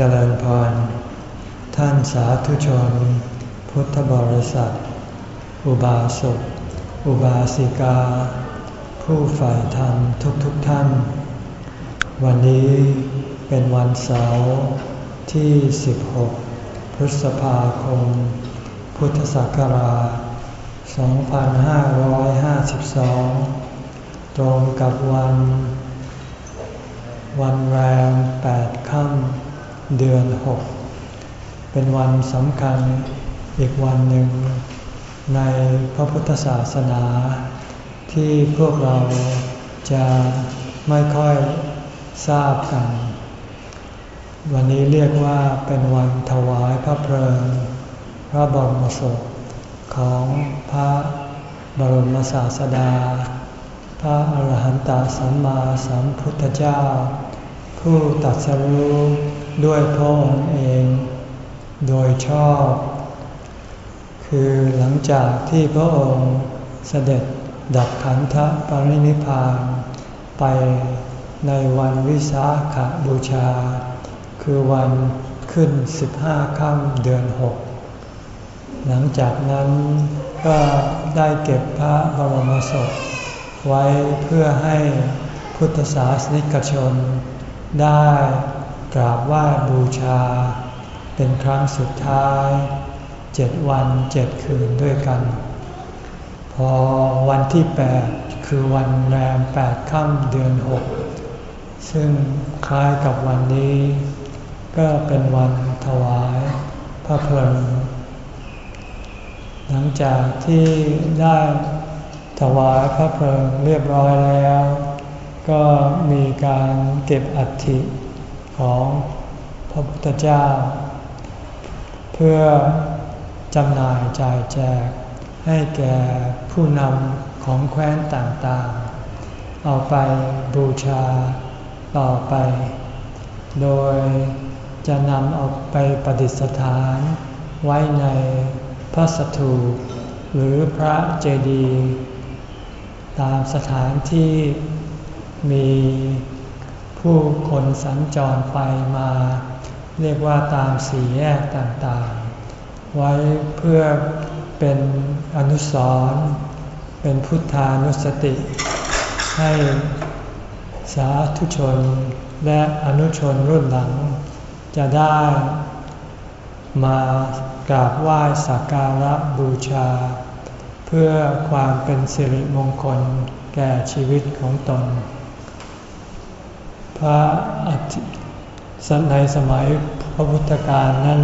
เจริญพร ท่านสาธุชน พุทธบริษัท อุบาสก อุบาสิกา ผู้ฝ่ายธรรมทุกๆทท่าน วันนี้เป็นวันเสาร์ที่ 16 พฤษภาคม พุทธศักราช 2552 ตรงกับวัน วันแรม8ค่ำ เดือน6เป็นวันสำคัญอีกวันหนึ่ง ในพระพุทธศาสนา ที่พวกเราจะไม่ค่อยทราบกัน วันนี้เรียกว่าเป็นวันถวายพระเพลิง พระบรมศพของพระบรมศาสดา พระอรหันตสัมมาสัมพุทธเจ้า ผู้ตัดสรู้ ด้วยพระองค์เอง โดยชอบ คือหลังจากที่พระองค์เสด็จดับขันธปรินิพานไปในวันวิสาขาบูชา คือวันขึ้น 15ค่ำเดือน 6 หลังจากนั้นก็ได้เก็บพระบรมศพ ไว้เพื่อให้พุทธศาสนิกชนได้ กราบไหว้บูชา เป็นครั้งสุดท้ายเจ็ดวันเจ็ดคืนด้วยกัน พอวันที่แปดคือวันแรมแปดค่ำเดือนหกซึ่งคล้ายกับวันนี้ ก็เป็นวันถวายพระเพลิงหลังจากที่ได้ถวายพระเพลิงเรียบร้อยแล้ว ก็มีการเก็บอัฐิ ของพระพุทธเจ้า เพื่อจำหน่ายจ่ายแจก ให้แก่ผู้นำของแคว้นต่างๆ เอาไปบูชาต่อไป โดยจะนำเอาไปประดิษฐานไว้ในพระสถูปหรือพระเจดีย์ตามสถานที่มี ผู้คนสัญจรไปมา เรียกว่าตามสี่แยกต่างๆ ไว้เพื่อเป็นอนุสรณ์เป็นพุทธานุสติ ให้สาธุชนและอนุชนรุ่นหลัง จะได้มากราบไหว้สักการะบูชา เพื่อความเป็นสิริมงคลแก่ชีวิตของตน พระอธิในสมัยพระพุทธกาลนั้น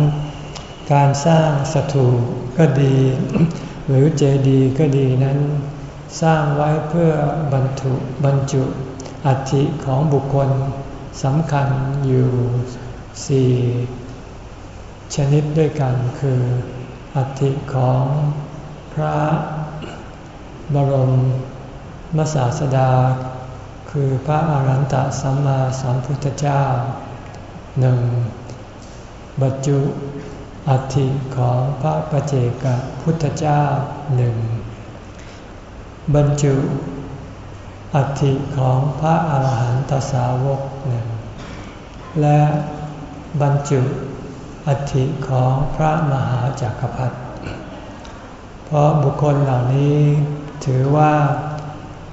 การสร้างสถูปก็ดี หรือเจดีย์ก็ดีนั้น สร้างไว้เพื่อบรรทุบรรจุอัฐิของบุคคลสำคัญอยู่สี่ชนิดด้วยกันคืออัฐิของพระบรมมศาสดา คือพระอารันตสัมมาสัมพุทธเจ้าหนึ่งบรรจุอัฐิของพระประเจกพุทธเจ้าหนึ่งบรรจุอัฐิของพระอาหารหันตสาวกหนึ่งและบรรจุอัฐิของพระมหาจักรพรรดิเพราะบุคคลเหล่านี้ถือว่า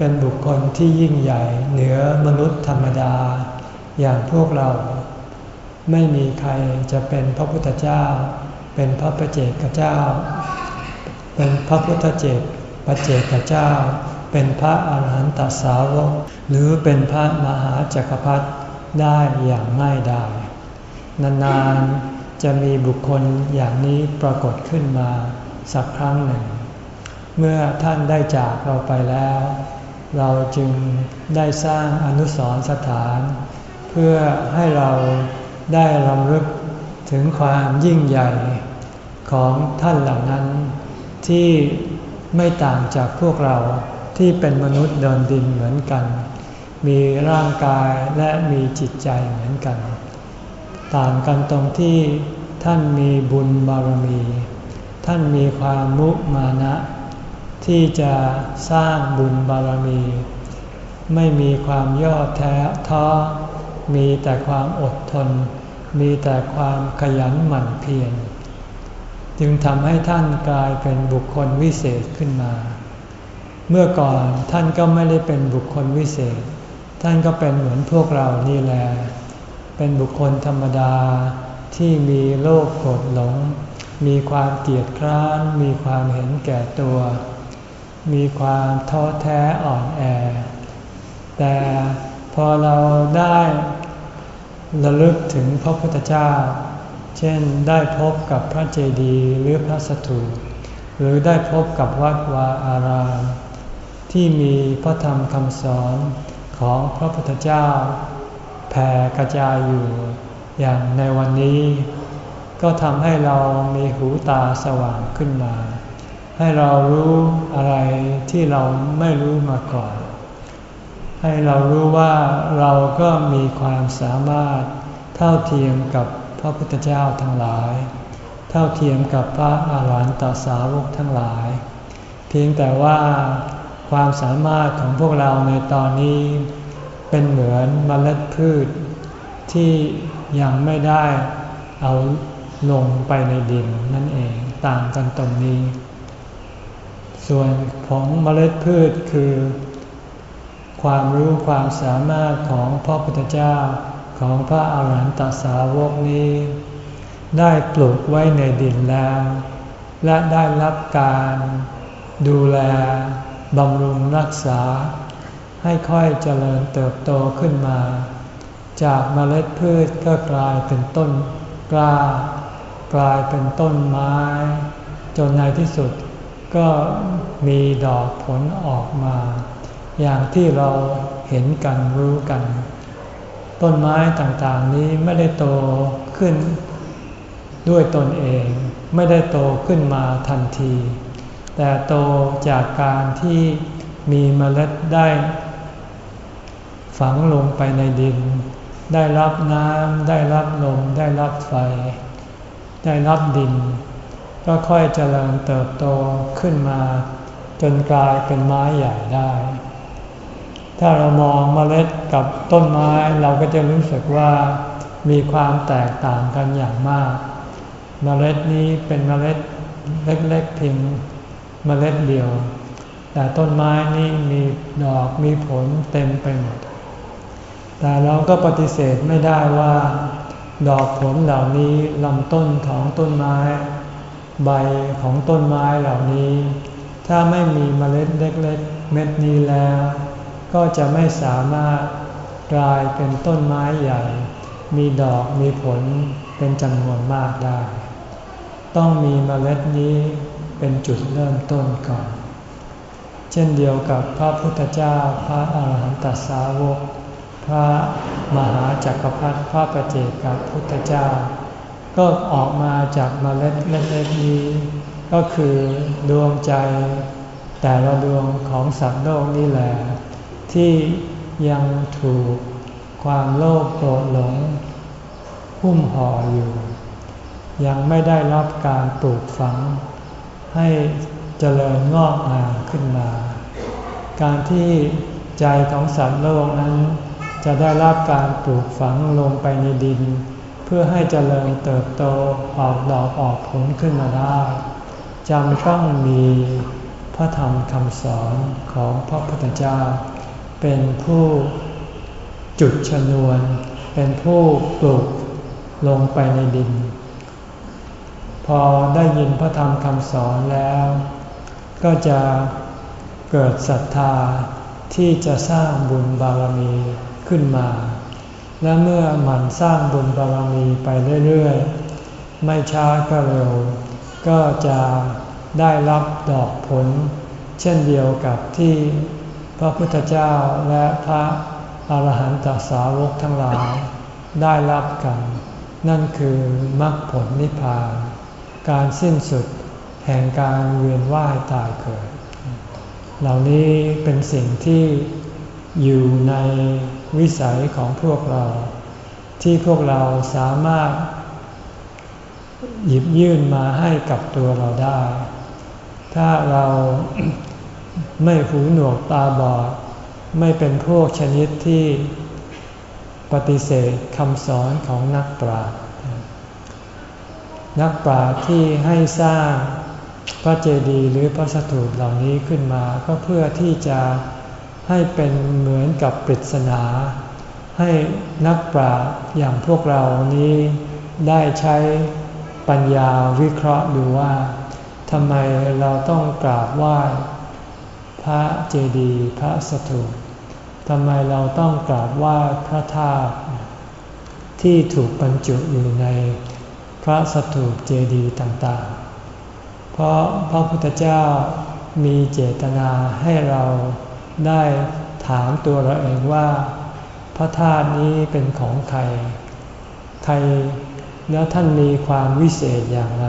เป็นบุคคลที่ยิ่งใหญ่เหนือมนุษย์ธรรมดา อย่างพวกเรา ไม่มีใครจะเป็นพระพุทธเจ้า เป็นพระประเจกเจ้า เป็นพระพุทธเจกประเจกเจ้า เป็นพระอาหารหันตสาวก หรือเป็นพระมหาจักรพรรดิได้อย่างง่ายดายนานๆ จะมีบุคคลอย่างนี้ปรากฏขึ้นมาสักครั้งหนึ่ง เมื่อท่านได้จากเราไปแล้ว เราจึงได้สร้างอนุสรสถาน เพื่อให้เราได้รำลึกถึงความยิ่งใหญ่ของท่านเหล่านั้น ที่ไม่ต่างจากพวกเราที่เป็นมนุษย์เดินดินเหมือนกัน มีร่างกายและมีจิตใจเหมือนกัน ต่างกันตรงที่ท่านมีบุญบารมี ท่านมีความมุมานะ ที่จะสร้างบุญบารมี ไม่มีความย่อแท้ท้อมีแต่ความอดทน มีแต่ความขยันหมั่นเพียรจึงทำให้ท่านกลายเป็นบุคคลวิเศษขึ้นมา เมื่อก่อนท่านก็ไม่ได้เป็นบุคคลวิเศษ ท่านก็เป็นเหมือนพวกเรานี่แหละเป็นบุคคลธรรมดาที่มีโลภโกรธหลง มีความเกียดคร้าน มีความเห็นแก่ตัว มีความท้อแท้อ่อนแอ แต่พอเราได้ระลึกถึงพระพุทธเจ้า เช่นได้พบกับพระเจดีย์หรือพระสถูปหรือได้พบกับวัดวาอาราม ที่มีพระธรรมคำสอนของพระพุทธเจ้าแผ่กระจายอยู่อย่างในวันนี้ ก็ทำให้เรามีหูตาสว่างขึ้นมา ให้เรารู้อะไรที่เราไม่รู้มาก่อน ให้เรารู้ว่าเราก็มีความสามารถเท่าเทียมกับพระพุทธเจ้าทั้งหลาย เท่าเทียมกับพระอาหารหันตสาวกทั้งหลาย เพียงแต่ว่าความสามารถของพวกเราในตอนนี้เป็นเหมือนมเมล็ดพืช ที่ยังไม่ได้เอาลงไปในดินนั่นเองต่างกันตรงนี้ ส่วนของเมล็ดพืชคือ ความรู้ความสามารถของพระพุทธเจ้าของพระอาหารหันตสาวกนี้ ได้ปลูกไว้ในดินแล้ว และได้รับการดูแลบำรุงรักษา ให้ค่อยเจริญเติบโตขึ้นมา จากเมล็ดพืชก็กลายเป็นต้นกล้ากลายเป็นต้นไม้ จนในที่สุด ก็มีดอกผลออกมา อย่างที่เราเห็นกันรู้กัน ต้นไม้ต่างๆนี้ไม่ได้โตขึ้นด้วยตนเอง ไม่ได้โตขึ้นมาทันที แต่โตจากการที่มีเมล็ดได้ ฝังลงไปในดิน ได้รับน้ำได้รับลมได้รับไฟ ได้รับดิน ก็ค่อยเจริญเติบโตขึ้นมา จนกลายเป็นไม้ใหญ่ได้ ถ้าเรามองเมล็ดกับต้นไม้เราก็จะรู้สึกว่ามีความแตกต่างกันอย่างมาก เมล็ดนี้เป็นเมล็ดเล็กๆเพียงเมล็ดเดียว แต่ต้นไม้นี้มีดอกมีผลเต็มไปหมด แต่เราก็ปฏิเสธไม่ได้ว่า ดอกผลเหล่านี้ลำต้นของต้นไม้ ใบของต้นไม้เหล่านี้ ถ้าไม่มีเมล็ดเล็กๆ เม็ดนี้แล้ว ก็จะไม่สามารถกลายเป็นต้นไม้ใหญ่ มีดอกมีผลเป็นจำนวนมากได้ ต้องมีเมล็ดนี้เป็นจุดเริ่มต้นก่อน เช่นเดียวกับพระพุทธเจ้าพระอาหารหันตสาวก พระมหาจักรพรรดิพระประเจกับพุทธเจ้า ก็ออกมาจากเมล็ดเล็กๆนี้ ก็คือดวงใจ แต่ละดวงของสัตว์โลกนี่แหละที่ยังถูกความโลภโกรธหลงหุ้มห่ออยู่ ยังไม่ได้รับการปลูกฝัง ให้เจริญงอกงามขึ้นมา การที่ใจของสัตว์โลกนั้น จะได้รับการปลูกฝังลงไปในดิน พื่อให้เจริญเติบโตออกดอกออกผลขึ้นมาได้จำต้องมีพระธรรมคำสอนของพระพุทธเจ้า เป็นผู้จุดชนวน เป็นผู้ปลูกลงไปในดิน พอได้ยินพระธรรมคำสอนแล้ว ก็จะเกิดศรัทธาที่จะสร้างบุญบารมีขึ้นมา และเมื่อหมั่นสร้างบุญบารมีไปเรื่อยๆ ไม่ช้าก็เร็ว ก็จะได้รับดอกผล เช่นเดียวกับที่พระพุทธเจ้าและพระอาหารหันตสาวกทั้งหลายได้รับกัน นั่นคือมรรคผลนิพพาน การสิ้นสุดแห่งการเวียนว่ายตายเกิด เหล่านี้เป็นสิ่งที่อยู่ใน วิสัยของพวกเรา ที่พวกเราสามารถ หยิบยื่นมาให้กับตัวเราได้ ถ้าเราไม่หูหนวกตาบอด ไม่เป็นพวกชนิดที่ปฏิเสธคำสอนของนักปราชญ์นักปราชญ์ที่ให้สร้างพระเจดีย์หรือพระสถูปเหล่านี้ขึ้นมาก็เพื่อที่จะ ให้เป็นเหมือนกับปริศนา ให้นักปราชญ์อย่างพวกเรานี้ได้ใช้ปัญญาวิเคราะห์ดูว่าทำไมเราต้องกราบไหว้พระเจดีย์พระสถูปทำไมเราต้องกราบไหว้พระธาตุที่ถูกบรรจุอยู่ในพระสถูปเจดีย์ต่างๆ เพราะพระพุทธเจ้ามีเจตนาให้เรา ได้ถามตัวเราเองว่า พระธาตุนี้เป็นของใคร ใครแล้วท่านมีความวิเศษอย่างไร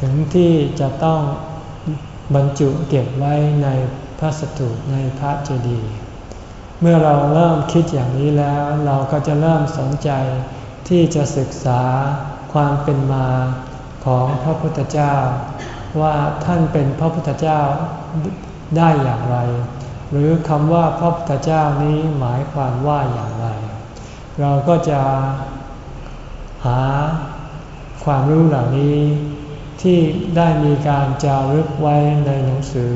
ถึงที่จะต้องบรรจุเก็บไว้ในพระสถูปในพระเจดีย์เมื่อเราเริ่มคิดอย่างนี้แล้วเราก็จะเริ่มสนใจที่จะศึกษาความเป็นมาของพระพุทธเจ้า ว่าท่านเป็นพระพุทธเจ้าได้อย่างไร หรือคำว่าพระพุทธเจ้านี้หมายความว่าอย่างไร เราก็จะหาความรู้เหล่านี้ที่ได้มีการจารึกไว้ในหนังสือ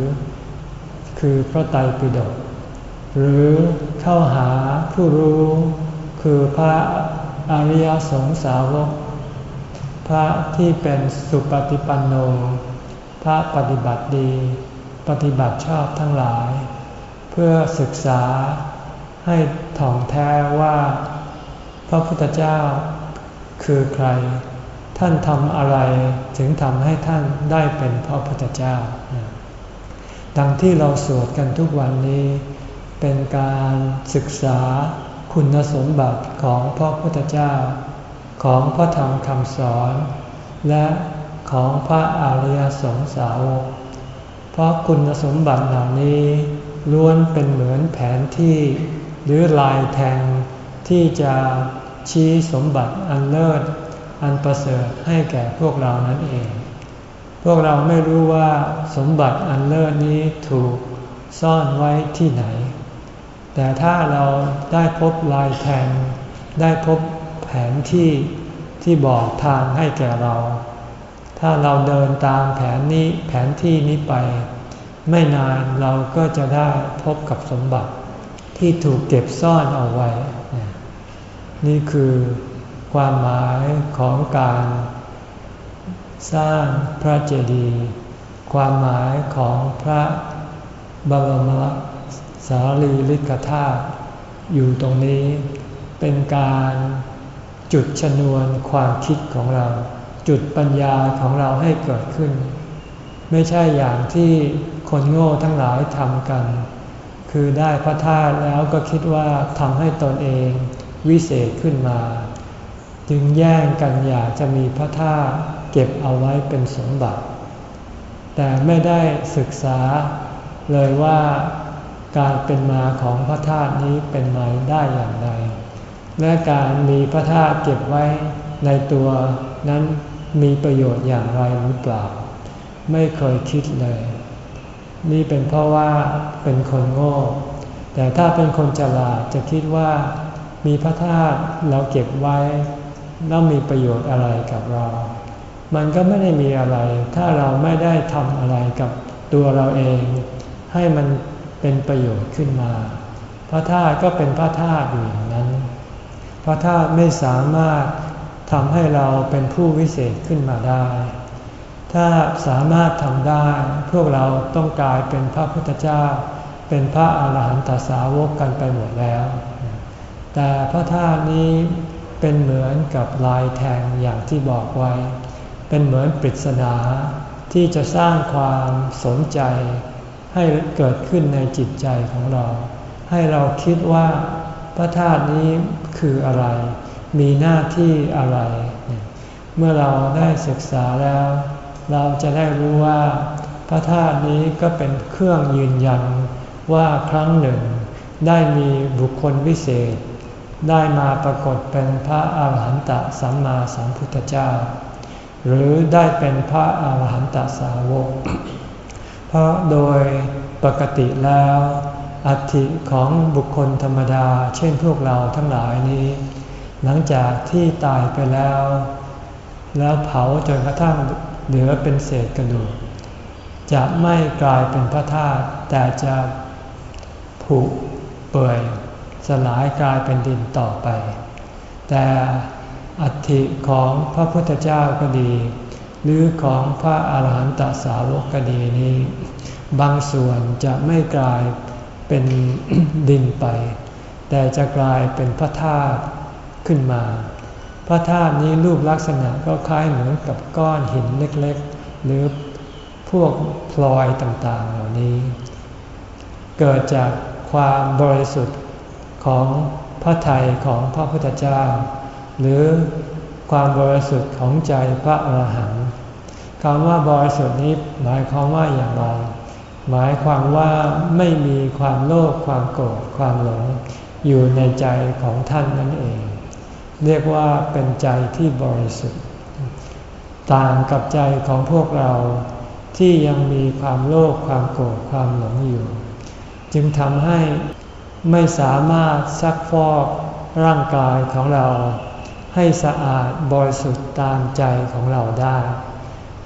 คือพระไตรปิฎกหรือเข้าหาผู้รู้คือพระอริยสงสาวก พระที่เป็นสุปฏิปันโน พระปฏิบัติดี ปฏิบัติชอบทั้งหลาย เพื่อศึกษาให้ถ่องแท้ว่า พระพุทธเจ้าคือใคร ท่านทำอะไรถึงทำให้ท่านได้เป็นพระพุทธเจ้า ดังที่เราสวดกันทุกวันนี้ เป็นการศึกษาคุณสมบัติของพระพุทธเจ้า ของพระธรรมคำสอน และของพระอริยสงสาวกเพราะคุณสมบัติเหล่านี้ ล้วนเป็นเหมือนแผนที่ หรือลายแทงที่จะชี้สมบัติอันเลิศ อันประเสริฐให้แก่พวกเรานั่นเอง พวกเราไม่รู้ว่าสมบัติอันเลิศนี้ถูกซ่อนไว้ที่ไหน แต่ถ้าเราได้พบลายแทง ได้พบแผนที่ที่บอกทางให้แก่เรา ถ้าเราเดินตามแผนนี้แผนที่นี้ไป ไม่นานเราก็จะได้พบกับสมบัติที่ถูกเก็บซ่อนเอาไว้ นี่คือความหมายของการสร้างพระเจดีย์ความหมายของพระบรมสารีริกธาตุอยู่ตรงนี้เป็นการจุดชนวนความคิดของเรา จุดปัญญาของเราให้เกิดขึ้น ไม่ใช่อย่างที่คนโง่ทั้งหลายทำกัน คือได้พระธาตุแล้วก็คิดว่าทำให้ตนเองวิเศษขึ้นมา จึงแย่งกันอยากจะมีพระธาตุเก็บเอาไว้เป็นสมบัติ แต่ไม่ได้ศึกษาเลยว่าการเป็นมาของพระธาตุนี้เป็นมาได้อย่างไร และการมีพระธาตุเก็บไว้ในตัวนั้นมีประโยชน์อย่างไรหรือเปล่า ไม่เคยคิดเลย นี่เป็นเพราะว่าเป็นคนโง่ แต่ถ้าเป็นคนฉลาดจะคิดว่ามีพระธาตุเราเก็บไว้ แล้วมีประโยชน์อะไรกับเรา มันก็ไม่ได้มีอะไร ถ้าเราไม่ได้ทำอะไรกับตัวเราเอง ให้มันเป็นประโยชน์ขึ้นมา พระธาตุก็เป็นพระธาตุอยู่อย่างนั้น พระธาตุไม่สามารถทำให้เราเป็นผู้วิเศษขึ้นมาได้ ถ้าสามารถทำได้ พวกเราต้องกลายเป็นพระพุทธเจ้า เป็นพระอาหารหันตสาวกกันไปหมดแล้ว แต่พระธาตุนี้เป็นเหมือนกับลายแทงอย่างที่บอกไว้ เป็นเหมือนปริศนาที่จะสร้างความสนใจ ให้เกิดขึ้นในจิตใจของเรา ให้เราคิดว่าพระธาตุนี้คืออะไร มีหน้าที่อะไร เมื่อเราได้ศึกษาแล้ว เราจะได้รู้ว่า พระธาตุนี้ก็เป็นเครื่องยืนยันว่าครั้งหนึ่ง ได้มีบุคคลวิเศษ ได้มาปรากฏเป็นพระอาหารหันตสัมมาสัมพุทธเจ้า หรือได้เป็นพระอาหารหันตสาวก เพราะโดยปกติแล้วอัฐิของบุคคลธรรมดา เช่นพวกเราทั้งหลายนี้ หลังจากที่ตายไปแล้ว แล้วเผาจนกระทั่ง เหลือเป็นเศษกระดูก จะไม่กลายเป็นพระธาตุแต่จะผุเปื่อยสลายกลายเป็นดินต่อไป แต่อัฐิของพระพุทธเจ้าก็ดี หรือของพระอาหารหันตสาวกก็ดีนี้ บางส่วนจะไม่กลายเป็นดินไป แต่จะกลายเป็นพระธาตุขึ้นมา ระธาตุนี้รูปลักษณะก็คล้ายเหมือนกับก้อนหินเล็กๆ หรือพวกพลอยต่างๆ เหล่านี้ เกิดจากความบริสุทธิ์ของพระทัยของพระพุทธเจ้า หรือความบริสุทธิ์ของใจพระอรหันต์คำว่าบริสุทธิ์นี้หมายความว่าอย่างไรหมายความว่าไม่มีความโลภความโกรธความหลงอยู่ในใจของท่านนั่นเอง เรียกว่าเป็นใจที่บริสุทธิ์ ต่างกับใจของพวกเราที่ยังมีความโลภความโกรธความหลงอยู่ จึงทำให้ไม่สามารถซักฟอกร่างกายของเรา ให้สะอาดบริสุทธิ์ตามใจของเราได้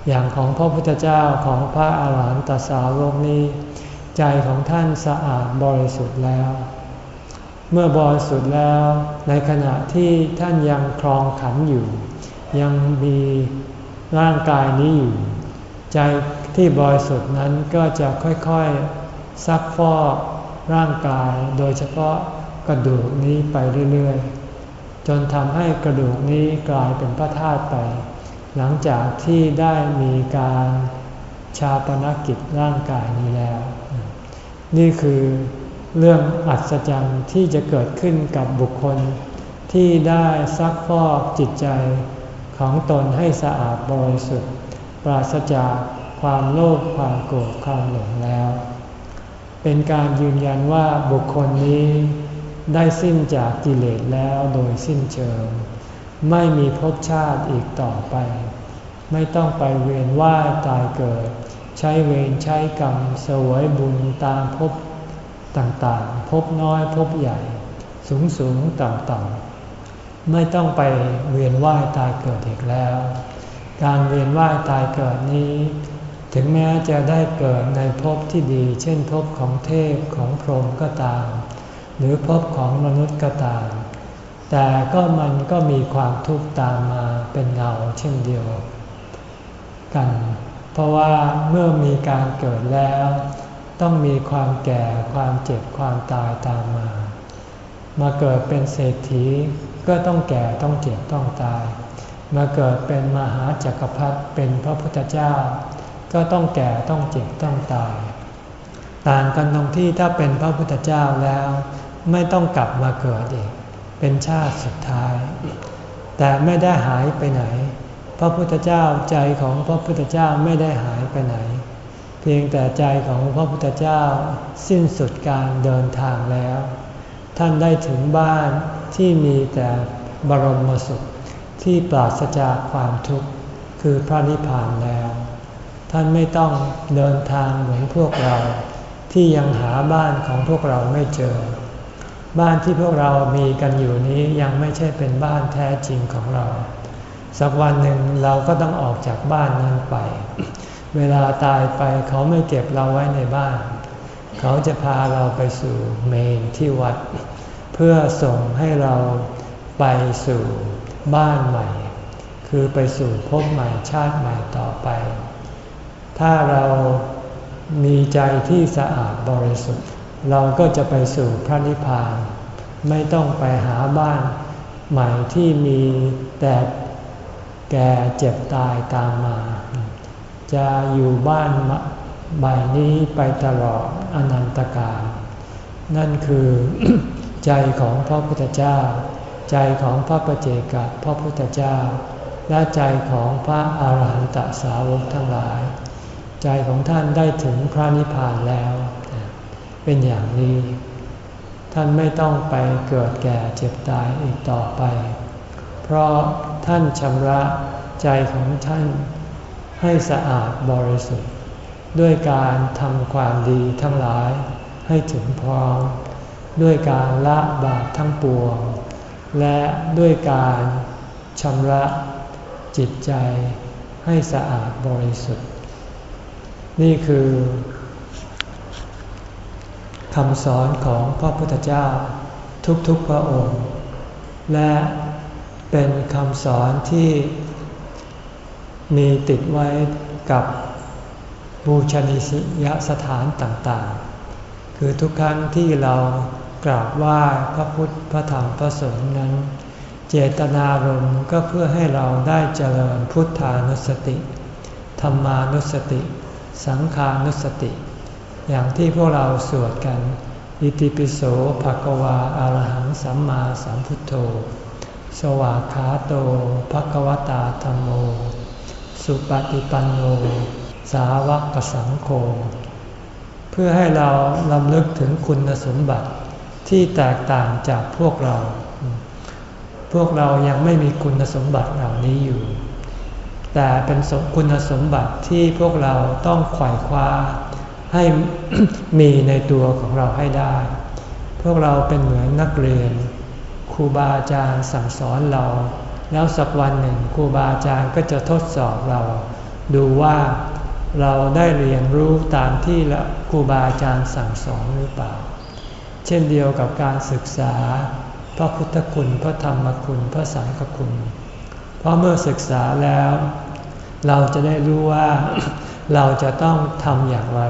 อย่างของพระพุทธเจ้าของพระอาหารหันตสาวกนี้ ใจของท่านสะอาดบริสุทธิ์แล้ว เมื่อบริสุทธิ์แล้ว ในขณะที่ท่านยังครองขันอยู่ ยังมีร่างกายนี้อยู่ ใจที่บริสุทธิ์นั้นก็จะค่อยๆซักฟอกร่างกาย โดยเฉพาะกระดูกนี้ไปเรื่อยๆ จนทำให้กระดูกนี้กลายเป็นพระธาตุไป หลังจากที่ได้มีการชาปนกิจร่างกายนี้แล้ว นี่คือ เรื่องอัศจรรย์ที่จะเกิดขึ้นกับบุคคล ที่ได้ซักฟอกจิตใจของตนให้สะอาดบริสุทธิ์ ปราศจากความโลภความโกรธความหลงแล้ว เป็นการยืนยันว่าบุคคลนี้ได้สิ้นจากกิเลสแล้วโดยสิ้นเชิง ไม่มีภพชาติอีกต่อไป ไม่ต้องไปเวียนว่ายตายเกิด ใช้เวรใช้กรรมสวยบุญตามภพ ต่างๆภพน้อยภพใหญ่ สูงสูงต่ำต่ำไม่ต้องไปเวียนว่ายตายเกิดอีกแล้ว การเวียนว่ายตายเกิดนี้ ถึงแม้จะได้เกิดในภพที่ดี เช่นภพของเทพของพรหมก็ตาม หรือภพของมนุษย์ก็ตาม แต่ก็มันก็มีความทุกข์ตามมาเป็นเงาเช่นเดียวกัน เพราะว่าเมื่อมีการเกิดแล้ว ต้องมีความแก่ความเจ็บความตายตามมา มาเกิดเป็นเศรษฐีก็ต้องแก่ต้องเจ็บต้องตาย มาเกิดเป็นมหาจักรพรรดิเป็นพระพุทธเจ้า ก็ต้องแก่ต้องเจ็บต้องตาย ต่างกันตรงที่ถ้าเป็นพระพุทธเจ้าแล้ว ไม่ต้องกลับมาเกิดอีก เป็นชาติสุดท้าย แต่ไม่ได้หายไปไหน พระพุทธเจ้าใจของพระพุทธเจ้าไม่ได้หายไปไหน พียงแต่ใจของพระพุทธเจ้าสิ้นสุดการเดินทางแล้ว ท่านได้ถึงบ้านที่มีแต่บรมสุขที่ปราศจากความทุกข์คือพระนิพพานแล้ว ท่านไม่ต้องเดินทางเหมือนพวกเรา ที่ยังหาบ้านของพวกเราไม่เจอ บ้านที่พวกเรามีกันอยู่นี้ยังไม่ใช่เป็นบ้านแท้จริงของเรา สักวันหนึ่งเราก็ต้องออกจากบ้านนั้นไป เวลาตายไปเขาไม่เก็บเราไว้ในบ้าน เขาจะพาเราไปสู่เมนที่วัด เพื่อส่งให้เราไปสู่บ้านใหม่ คือไปสู่ภพใหม่ชาติใหม่ต่อไป ถ้าเรามีใจที่สะอาดบริสุทธิ์ เราก็จะไปสู่พระนิพพาน ไม่ต้องไปหาบ้านใหม่ที่มีแต่แก่เจ็บตายตามมา จะอยู่บ้านใหม่นี้ไปตลอดอนันตกาลนั่นคือใจของพระพุทธเจ้า ใจของพระปเจกับพระพุทธเจ้า และใจของพระอาหารหันตสาวกทั้งหลาย ใจของท่านได้ถึงพระนิพพานแล้ว เป็นอย่างนี้ ท่านไม่ต้องไปเกิดแก่เจ็บตายอีกต่อไป เพราะท่านชำระใจของท่าน ให้สะอาดบริสุทธิ์ ด้วยการทำความดีทั้งหลายให้ถึงพร้อม ด้วยการละบาปทั้งปวง และด้วยการชำระจิตใจให้สะอาดบริสุทธิ์ นี่คือคำสอนของพระพุทธเจ้าทุกๆพระองค์ และเป็นคำสอนที่ มีติดไว้กับบูชนียสถานต่างๆ คือทุกครั้งที่เรากราบไหว้พระพุทธพระธรรมพระสงฆ์นั้น เจตนารมณ์ก็เพื่อให้เราได้เจริญพุทธานุสติ ธรรมานุสติ สังขานุสติ อย่างที่พวกเราสวดกัน อิติปิโสภะกวาอารหังสัมมาสัมพุทโธ สวากขาโตภะกวตาธรรมโม สุปฏิปันโน สาวกสังโฆ เพื่อให้เราลำลึกถึงคุณสมบัติที่แตกต่างจากพวกเรา พวกเรายังไม่มีคุณสมบัติเหล่านี้อยู่ แต่เป็นคุณสมบัติที่พวกเราต้องไขว่คว้าให้มีในตัวของเราให้ได้ พวกเราเป็นเหมือนนักเรียน ครูบาอาจารย์สั่งสอนเรา แล้วสักวันหนึ่งครูบาอาจารย์ก็จะทดสอบเรา ดูว่าเราได้เรียนรู้ตามที่ครูบาอาจารย์สั่งสอนหรือเปล่า เช่นเดียวกับการศึกษา พระพุทธคุณพระธรรมคุณพระสังฆคุณ เพราะเมื่อศึกษาแล้ว เราจะได้รู้ว่าเราจะต้องทำอย่างไร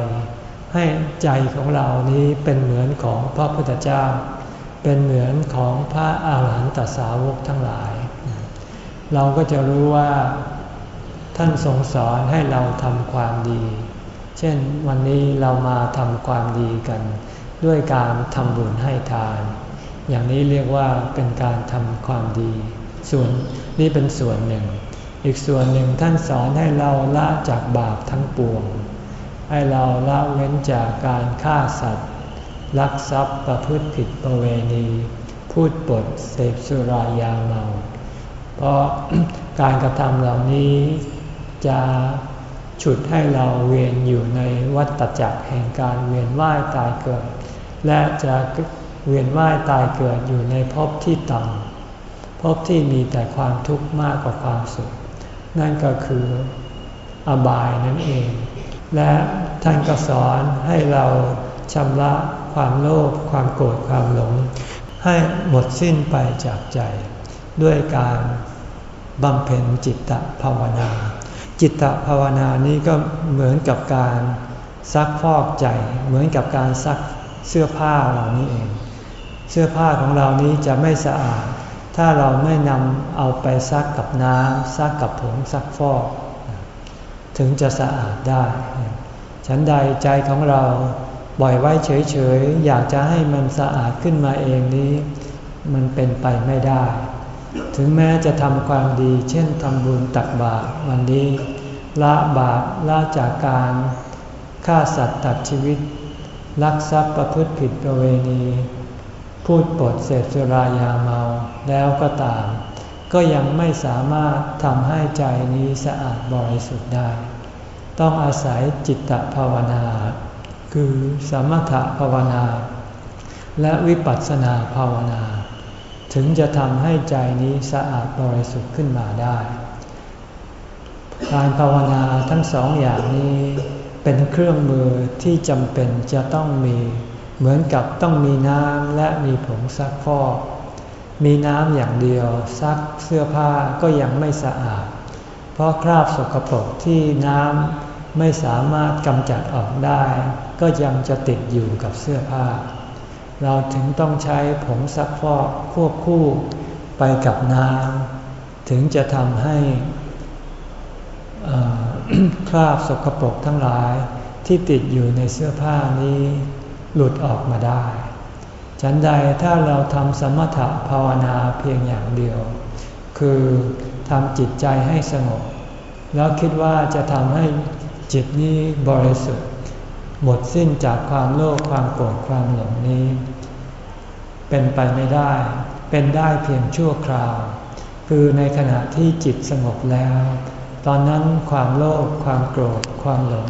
ให้ใจของเรานี้เป็นเหมือนของพระพุทธเจ้า เป็นเหมือนของพระอาหารหันตสาวกทั้งหลาย เราก็จะรู้ว่า ท่านทรงสอนให้เราทำความดี เช่นวันนี้เรามาทำความดีกัน ด้วยการทำบุญให้ทาน อย่างนี้เรียกว่าเป็นการทำความดี ส่วนนี้เป็นส่วนหนึ่ง อีกส่วนหนึ่งท่านสอนให้เราละจากบาปทั้งปวง ให้เราละเว้นจากการฆ่าสัตว์ ลักทรัพย์ประพฤติผิดประเวณี พูดปดเสพสุรายาเมา เพราะการกระทำเหล่านี้จะฉุดให้เราเวียนอยู่ในวัฏจักรแห่งการเวียนว่ายตายเกิด และจะเวียนว่ายตายเกิดอยู่ในภพที่ต่ำภพที่มีแต่ความทุกข์มากกว่าความสุข นั่นก็คืออบายนั่นเอง และท่านก็สอนให้เราชำระความโลภความโกรธความหลง ให้หมดสิ้นไปจากใจ ด้วยการบำเพ็ญจิตตภาวนา จิตตภาวนานี้ก็เหมือนกับการซักฟอกใจ เหมือนกับการซักเสื้อผ้าเรานี้เอง เสื้อผ้าของเรานี้จะไม่สะอาด ถ้าเราไม่นำเอาไปซักกับน้ำซักกับผงซักฟอก ถึงจะสะอาดได้ ฉันใดใจของเราปล่อยไว้เฉยๆ อยากจะให้มันสะอาดขึ้นมาเองนี้ มันเป็นไปไม่ได้ ถึงแม้จะทำความดี เช่นทำบุญตักบาตรวันนี้ ละบาปละจากการฆ่าสัตว์ตัดชีวิต ลักทรัพย์ประพฤติผิดประเวณี พูดปดเสพสุรายาเมาแล้วก็ตาม ก็ยังไม่สามารถทำให้ใจนี้สะอาดบริสุทธิ์ได้ ต้องอาศัยจิตตภาวนา คือสมถภาวนา และวิปัสสนาภาวนา ถึงจะทำให้ใจนี้สะอาดบริสุทธิ์ขึ้นมาได้ การภาวนาทั้งสองอย่างนี้เป็นเครื่องมือที่จำเป็นจะต้องมีเหมือนกับต้องมีน้ำและมีผงซักฟอกมีน้ำอย่างเดียวซักเสื้อผ้าก็ยังไม่สะอาด เพราะคราบสกปรกที่น้ำไม่สามารถกำจัดออกได้ ก็ยังจะติดอยู่กับเสื้อผ้า เราถึงต้องใช้ผงซักฟอกควบคู่ไปกับน้ำถึงจะทำให้คราบสกปรกทั้งหลายที่ติดอยู่ในเสื้อผ้านี้หลุดออกมาได้ ฉันใดถ้าเราทำสมถะภาวนาเพียงอย่างเดียว คือทำจิตใจให้สงบ แล้วคิดว่าจะทำให้จิตนี้บริสุทธิ์ หมดสิ้นจากความโลภความโกรธความหลงนี้ เป็นไปไม่ได้ เป็นได้เพียงชั่วคราว คือในขณะที่จิตสงบแล้ว ตอนนั้นความโลภความโกรธความหลง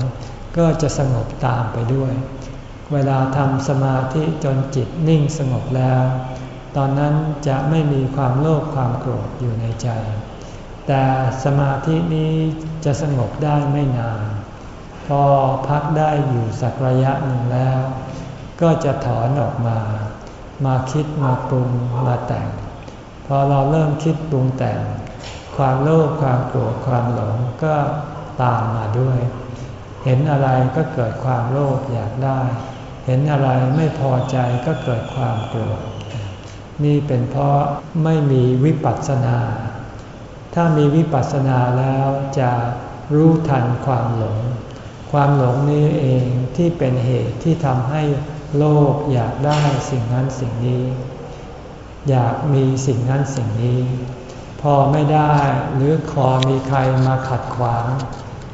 ก็จะสงบตามไปด้วย เวลาทำสมาธิจนจิตนิ่งสงบแล้ว ตอนนั้นจะไม่มีความโลภความโกรธอยู่ในใจ แต่สมาธินี้จะสงบได้ไม่นาน พอพักได้อยู่สักระยะหนึ่งแล้ว ก็จะถอนออกมา มาคิดมาปรุงมาแต่ง พอเราเริ่มคิดปรุงแต่ง ความโลภความโกรธความหลงก็ตามมาด้วย เห็นอะไรก็เกิดความโลภอยากได้ เห็นอะไรไม่พอใจก็เกิดความโกรธนี่เป็นเพราะไม่มีวิปัสสนา ถ้ามีวิปัสสนาแล้วจะรู้ทันความหลง ความหลงนี้เองที่เป็นเหตุที่ทำให้โลภอยากได้สิ่งนั้นสิ่งนี้ อยากมีสิ่งนั้นสิ่งนี้ พอไม่ได้หรือคอมีใครมาขัดขวาง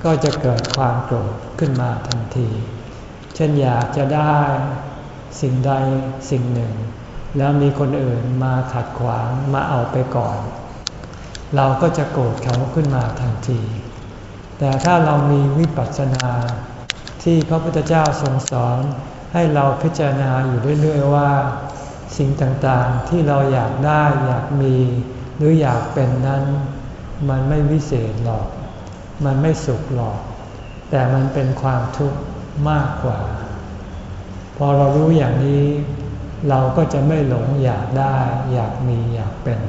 ก็จะเกิดความโกรธขึ้นมาทันที เช่นอยากจะได้สิ่งใดสิ่งหนึ่ง แล้วมีคนอื่นมาขัดขวางมาเอาไปก่อน เราก็จะโกรธเขาขึ้นมาทันที แต่ถ้าเรามีวิปัสสนา ที่พระพุทธเจ้าทรงสอน ให้เราพิจารณาอยู่เรื่อยๆว่า สิ่งต่างๆที่เราอยากได้อยากมี หรืออยากเป็นนั้น มันไม่วิเศษหรอก มันไม่สุขหรอก แต่มันเป็นความทุกข์มากกว่า พอเรารู้อย่างนี้ เราก็จะไม่หลงอยากได้ อยากมีอยากเป็น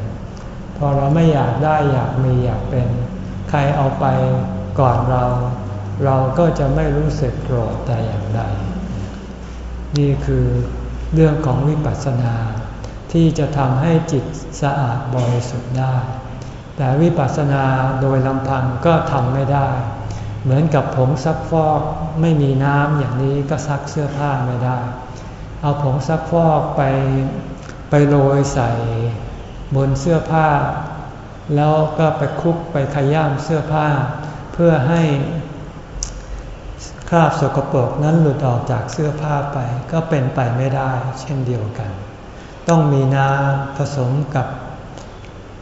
พอเราไม่อยากได้อยากมีอยากเป็น ใครเอาไป ก่อนเรา เราก็จะไม่รู้สึกโกรธแต่อย่างใด นี่คือเรื่องของวิปัสสนา ที่จะทำให้จิตสะอาดบริสุทธิ์ได้ แต่วิปัสสนาโดยลำพังก็ทำไม่ได้ เหมือนกับผงซักฟอกไม่มีน้ำอย่างนี้ก็ซักเสื้อผ้าไม่ได้ เอาผงซักฟอกไปไปโรยใส่บนเสื้อผ้า แล้วก็ไปคุกไปขย้ำเสื้อผ้า เพื่อให้คราบสกปรกนั้นหลุดออกจากเสื้อผ้าไปก็เป็นไปไม่ได้เช่นเดียวกัน ต้องมีน้ำผสมกับ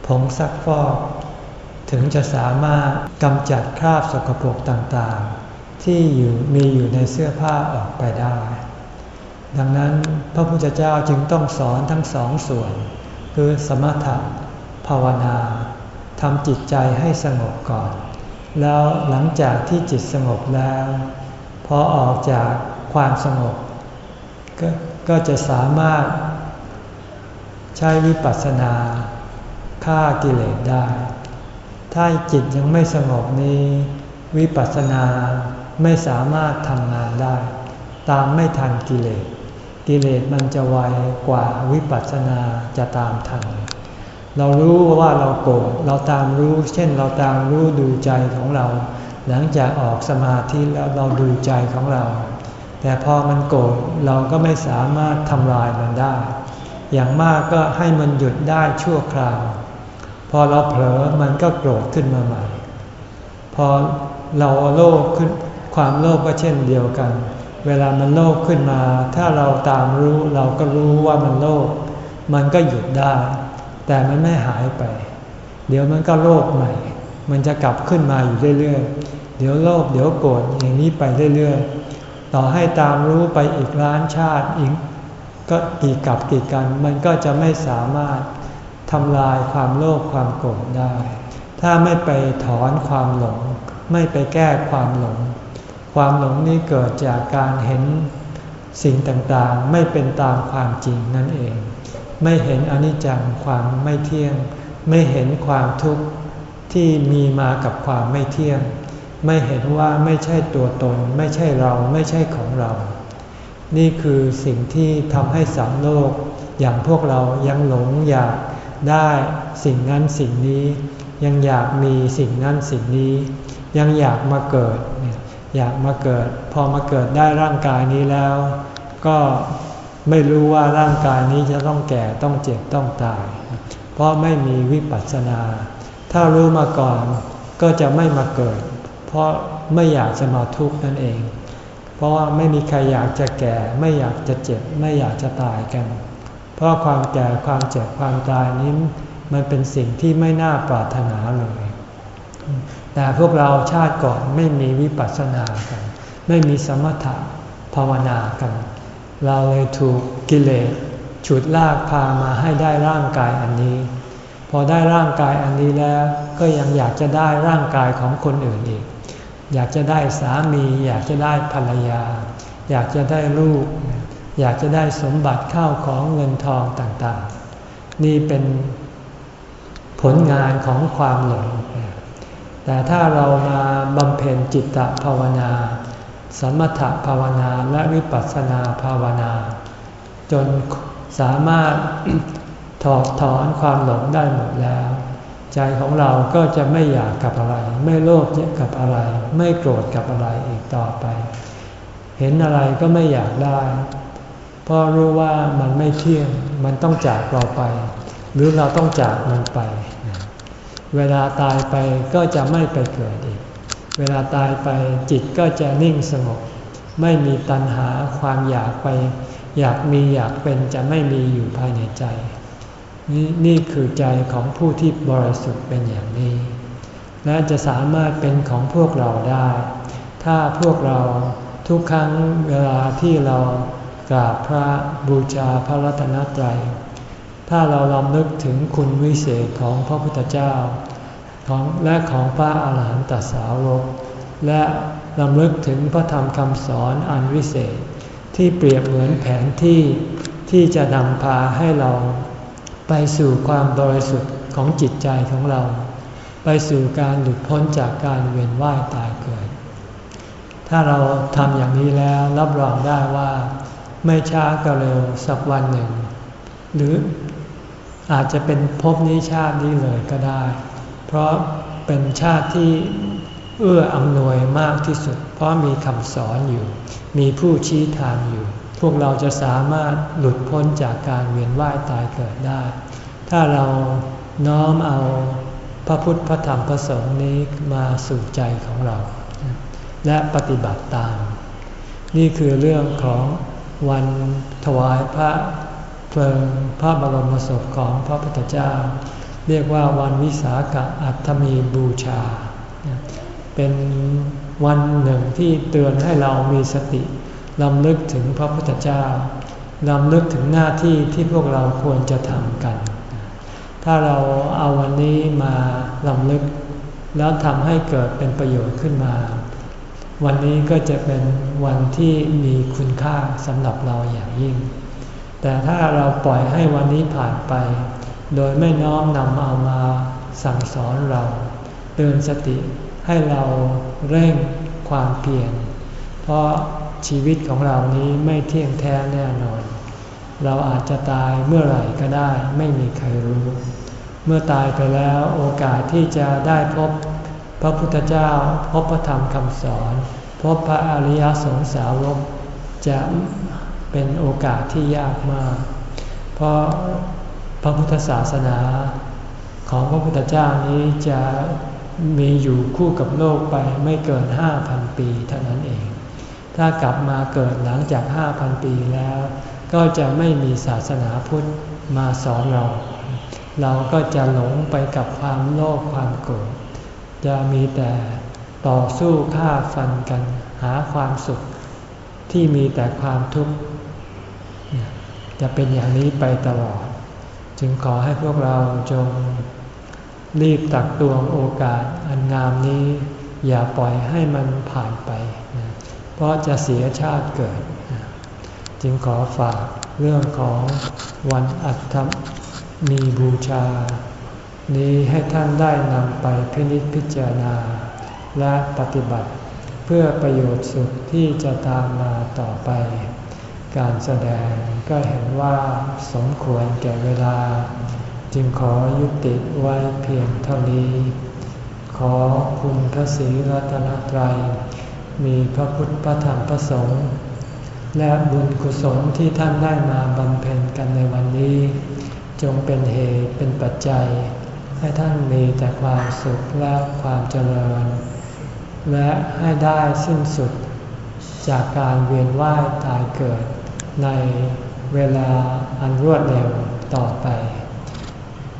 ผงซักฟอก ถึงจะสามารถกำจัดคราบสกปรกต่างๆ ที่อยู่มีอยู่ในเสื้อผ้าออกไปได้ ดังนั้นพระพุทธเจ้าจึงต้องสอนทั้งสองส่วน คือสมถะภาวนาทำจิตใจให้สงบก่อน แล้วหลังจากที่จิตสงบแล้ว พอออกจากความสงบกก็จะสามารถใช้วิปัสสนาฆ่ากิเลสได้ ถ้าจิตยังไม่สงบนี้ วิปัสสนาไม่สามารถทำงานได้ ตามไม่ทันกิเลส กิเลสมันจะไวกว่าวิปัสสนาจะตามทัน เรารู้ว่าเราโกรธเราตามรู้ เช่นเราตามรู้ดูใจของเรา หลังจากออกสมาธิแล้วเราดูใจของเรา แต่พอมันโกรธเราก็ไม่สามารถทำลายมันได้ อย่างมากก็ให้มันหยุดได้ชั่วคราว พอเราเผลอมันก็โกรธขึ้นมาใหม่ พอเราโลภขึ้นความโลภก็เช่นเดียวกัน เวลามันโลภขึ้นมา ถ้าเราตามรู้เราก็รู้ว่ามันโลภมันก็หยุดได้ แต่มันไม่หายไป เดี๋ยวมันก็โลภใหม่ มันจะกลับขึ้นมาอยู่เรื่อยๆ เดี๋ยวโลภเดี๋ยวโกรธอย่างนี้ไปเรื่อยๆ ต่อให้ตามรู้ไปอีกล้านชาติอีกก็กี่กับกี่กัน มันก็จะไม่สามารถทำลายความโลภความโกรธได้ ถ้าไม่ไปถอนความหลง ไม่ไปแก้ความหลง ความหลงนี้เกิดจากการเห็นสิ่งต่างๆ ไม่เป็นตามความจริงนั่นเอง ไม่เห็นอนิจจังความไม่เที่ยง ไม่เห็นความทุกข์ที่มีมากับความไม่เที่ยง ไม่เห็นว่าไม่ใช่ตัวตน ไม่ใช่เราไม่ใช่ของเรา นี่คือสิ่งที่ทำให้สัมโลก อย่างพวกเรายังหลงอยากได้สิ่งนั้นสิ่งนี้ ยังอยากมีสิ่งนั้นสิ่งนี้ ยังอยากมาเกิด อยากมาเกิด พอมาเกิดได้ร่างกายนี้แล้ว ก็ ไม่รู้ว่าร่างกายนี้จะต้องแก่ต้องเจ็บต้องตาย เพราะไม่มีวิปัสสนา ถ้ารู้มาก่อนก็จะไม่มาเกิด เพราะไม่อยากจะมาทุกข์นั่นเอง เพราะว่าไม่มีใครอยากจะแก่ ไม่อยากจะเจ็บ ไม่อยากจะตายกัน เพราะความแก่ความเจ็บความตายนี้มันเป็นสิ่งที่ไม่น่าปรารถนาเลย แต่พวกเราชาติก่อนไม่มีวิปัสสนากัน ไม่มีสมถะภาวนากัน เราเลยถูกกิเลสฉุดลากพามาให้ได้ร่างกายอันนี้ พอได้ร่างกายอันนี้แล้ว ก็ยังอยากจะได้ร่างกายของคนอื่นอีก อยากจะได้สามี อยากจะได้ภรรยา อยากจะได้ลูก อยากจะได้สมบัติข้าวของเงินทองต่างๆ นี่เป็นผลงานของความหลงแต่ถ้าเรามาบำเพ็ญจิตตภาวนา สมถภาวนาและวิปัสสนาภาวนา จนสามารถถอดถอนความหลงได้หมดแล้ว ใจของเราก็จะไม่อยากกับอะไร ไม่โลภกับอะไร ไม่โกรธกับอะไรอีกต่อไป เห็นอะไรก็ไม่อยากได้ เพราะรู้ว่ามันไม่เที่ยงมันต้องจากเราไป หรือเราต้องจากมันไป เวลาตายไปก็จะไม่ไปเกิดอีก เวลาตายไปจิตก็จะนิ่งสงบ ไม่มีตัณหาความอยากไป อยากมีอยากเป็นจะไม่มีอยู่ภายในใจ นี่นี่คือใจของผู้ที่บริสุทธิ์เป็นอย่างนี้ และจะสามารถเป็นของพวกเราได้ ถ้าพวกเราทุกครั้งเวลาที่เรากราบพระบูชาพระรัตนตรัย ถ้าเราลำลึกถึงคุณวิเศษของพระพุทธเจ้า ของและของพระอาหารหันตสาวก และลำลึกถึงพระธรรมคำสอนอันวิเศษ ที่เปรียบเหมือนแผนที่ที่จะนำพาให้เราไปสู่ความบริสุทธิ์ของจิตใจของเรา ไปสู่การหลุดพ้นจากการเวียนว่ายตายเกิด ถ้าเราทำอย่างนี้แล้วรับรองได้ว่า ไม่ช้าก็เร็วสักวันหนึ่ง หรืออาจจะเป็นภพนี้ชาตินี้เลยก็ได้ เพราะเป็นชาติที่เอื้ออำนวยมากที่สุด เพราะมีคำสอนอยู่ มีผู้ชี้ทางอยู่ พวกเราจะสามารถหลุดพ้นจากการเวียนว่ายตายเกิดได้ ถ้าเราน้อมเอาพระพุทธพระธรรมพระสงฆ์นี้มาสู่ใจของเรา และปฏิบัติตาม นี่คือเรื่องของวันถวายพระเพลิงพระบรมศพของพระพุทธเจ้า เรียกว่าวันวิสาขอัตมีบูชา เป็นวันหนึ่งที่เตือนให้เรามีสติลำลึกถึงพระพุทธเจ้าลำลึกถึงหน้าที่ที่พวกเราควรจะทำกัน ถ้าเราเอาวันนี้มาลำลึก แล้วทำให้เกิดเป็นประโยชน์ขึ้นมา วันนี้ก็จะเป็นวันที่มีคุณค่าสำหรับเราอย่างยิ่ง แต่ถ้าเราปล่อยให้วันนี้ผ่านไป โดยไม่น้อมนำเอามาสั่งสอนเราเตือนสติให้เราเร่งความเปลี่ยนเพราะชีวิตของเรานี้ไม่เที่ยงแท้แน่นอน เราอาจจะตายเมื่อไหร่ก็ได้ไม่มีใครรู้ เมื่อตายไปแล้วโอกาสที่จะได้พบพระพุทธเจ้าพบพระธรรมคำสอน พบพระอริยสงสาวกจะเป็นโอกาสที่ยากมาก เพราะ พระพุทธศาสนาของพระพุทธเจ้านี้จะมีอยู่คู่กับโลกไปไม่เกินห้าพันปีเท่านั้นเอง ถ้ากลับมาเกิดหลังจากห้าพันปีแล้ว ก็จะไม่มีศาสนาพุทธมาสอนเรา เราก็จะหลงไปกับความโลภความโกรธ จะมีแต่ต่อสู้ฆ่าฟันกันหาความสุขที่มีแต่ความทุกข์จะเป็นอย่างนี้ไปตลอด จึงขอให้พวกเราจงรีบตักตวงโอกาสอันงามนี้ อย่าปล่อยให้มันผ่านไป เพราะจะเสียชาติเกิด จึงขอฝากเรื่องของวันอัตมีบูชา นี้ให้ท่านได้นำไปพินิจพิจารณา และปฏิบัติเพื่อประโยชน์สุขที่จะตามมาต่อไป การแสดงก็เห็นว่าสมควรแก่เวลา จึงขอยุติไว้เพียงเท่านี้ ขอคุณพระศรีรัตนตรัย มีพระพุทธพระธรรมพระสงฆ์และบุญกุศลที่ท่านได้มาบำเพ็ญกันในวันนี้ จงเป็นเหตุเป็นปัจจัย ให้ท่านมีแต่ความสุขและความเจริญ และให้ได้สิ้นสุดจากการเวียนว่ายตายเกิด ในเวลาอันรวดเร็วต่อไป